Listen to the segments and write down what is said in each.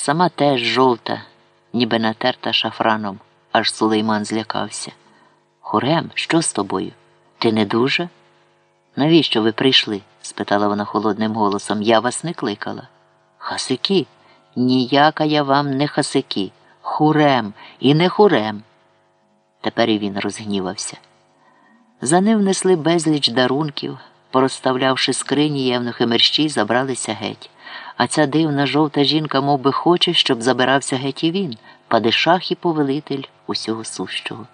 сама теж жовта, ніби натерта шафраном, аж сулейман злякався. Хурем, що з тобою? Ти не дуже? Навіщо ви прийшли? спитала вона холодним голосом. Я вас не кликала. Хасики, ніяка я вам не хасики. Хурем і не хурем. Тепер і він розгнівався. За ним несли безліч дарунків, порозставлявши скрині євнухи мерщій, забралися геть. А ця дивна жовта жінка мов би, хоче, щоб забирався геть і він, падишах і повелитель усього сущого.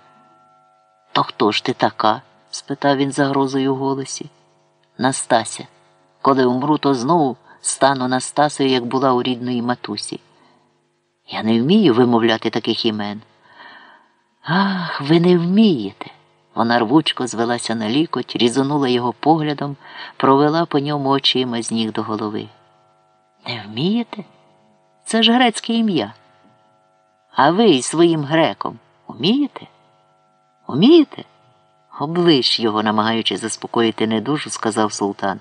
То хто ж ти така? спитав він загрозою в голосі. Настася. Коли умру, то знову стану Настасою, як була у рідної матусі. Я не вмію вимовляти таких імен. Ах, ви не вмієте. Вона рвучко звелася на лікоть, різонула його поглядом, провела по ньому очима з ніг до голови. Не вмієте? Це ж грецьке ім'я. А ви із своїм греком умієте? Умієте? Облиш його, намагаючись заспокоїти недужу, сказав султан.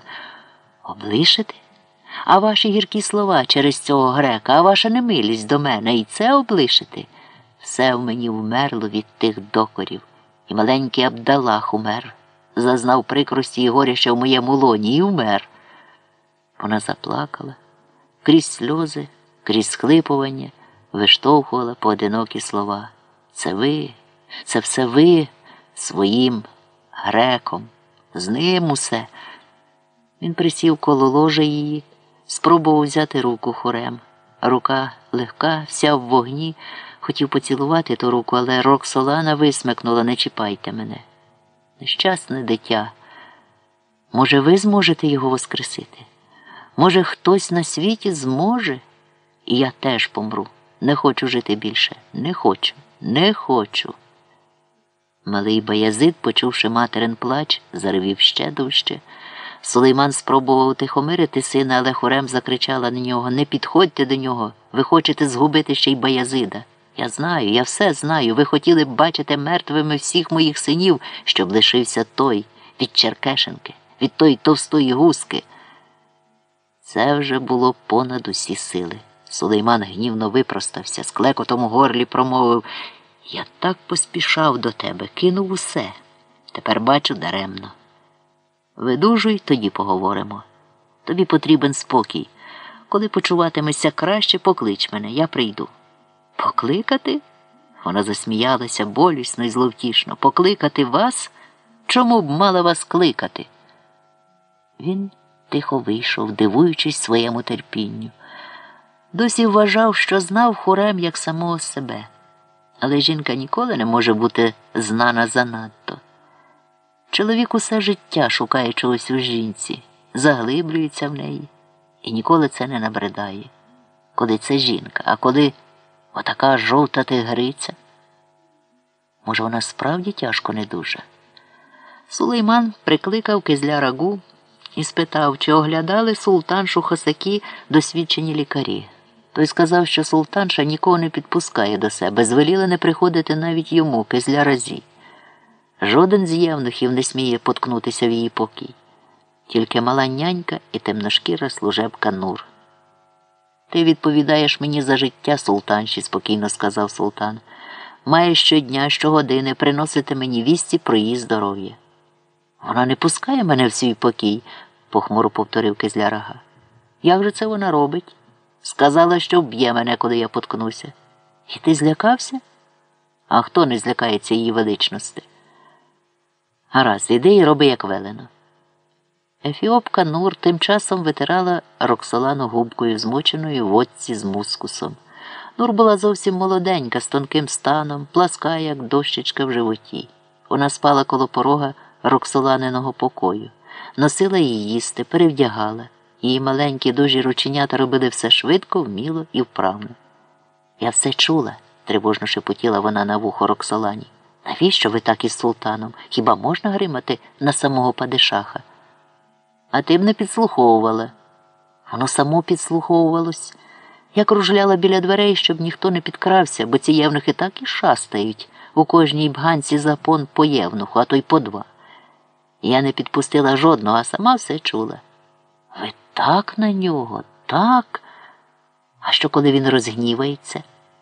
Облишити? А ваші гіркі слова через цього грека, а ваша немилість до мене і це облишити? Все в мені вмерло від тих докорів, і маленький Абдалах умер, зазнав прикрості і горя в моєму лоні і умер. Вона заплакала, крізь сльози, крізь схлипування, виштовхувала поодинокі слова. Це ви, це все ви своїм греком, з ним усе. Він присів коло ложа її, спробував взяти руку хорем. Рука легка, вся в вогні, хотів поцілувати ту руку, але Роксолана висмикнула не чіпайте мене. Нещасне дитя. Може, ви зможете його воскресити? Може, хтось на світі зможе? І я теж помру. Не хочу жити більше. Не хочу, не хочу. Малий Баязид, почувши материн плач, заревів ще дужче. Сулейман спробував утихомирити сина, але хорем закричала на нього Не підходьте до нього, ви хочете згубити ще й Баязида. Я знаю, я все знаю. Ви хотіли б бачити мертвими всіх моїх синів, щоб лишився той від Черкешенки, від тої товстої гуски. Це вже було понад усі сили. Сулейман гнівно випростався, з клекотом у горлі промовив Я так поспішав до тебе, кинув усе. Тепер бачу даремно. Видужуй, тоді поговоримо. Тобі потрібен спокій. Коли почуватимешся краще, поклич мене, я прийду. Покликати? Вона засміялася болісно і зловтішно. Покликати вас? Чому б мала вас кликати? Він тихо вийшов, дивуючись своєму терпінню. Досі вважав, що знав хорем як самого себе, але жінка ніколи не може бути знана занадто. Чоловік усе життя шукає чогось у жінці, заглиблюється в неї і ніколи це не набридає. Коли це жінка, а коли отака жовта тигриця. Може, вона справді тяжко не дуже. Сулейман прикликав кизля рагу і спитав, чи оглядали султаншу Хосакі досвідчені лікарі. Той сказав, що султанша нікого не підпускає до себе, звеліла не приходити навіть йому, кизля разі. Жоден з євнухів не сміє поткнутися в її покій, тільки мала нянька і темношкіра служебка Нур. Ти відповідаєш мені за життя, султанші, спокійно сказав султан. Маєш щодня, щогодини приносити мені вісті про її здоров'я. Вона не пускає мене в свій покій, похмуро повторив кизлярага. Як же це вона робить? Сказала, що вб'є мене, коли я поткнуся. І ти злякався? А хто не злякається її величності? Гаразд, іди і роби, як велено. Ефіопка Нур тим часом витирала Роксолану губкою, змоченою в отці з мускусом. Нур була зовсім молоденька, з тонким станом, пласка, як дощечка в животі. Вона спала коло порога Роксоланиного покою, носила її їсти, перевдягала. Її маленькі дужі рученята робили все швидко, вміло і вправно. Я все чула, тривожно шепотіла вона на вухо Роксолані. Навіщо ви так із султаном? Хіба можна гримати на самого падишаха? А ти б не підслуховувала. Воно само підслуховувалось. Я кружляла біля дверей, щоб ніхто не підкрався, бо ці євнухи так і шастають у кожній бганці запон по євнуху, а то й по два. Я не підпустила жодного, а сама все чула. Ви так на нього, так. А що, коли він розгнівається?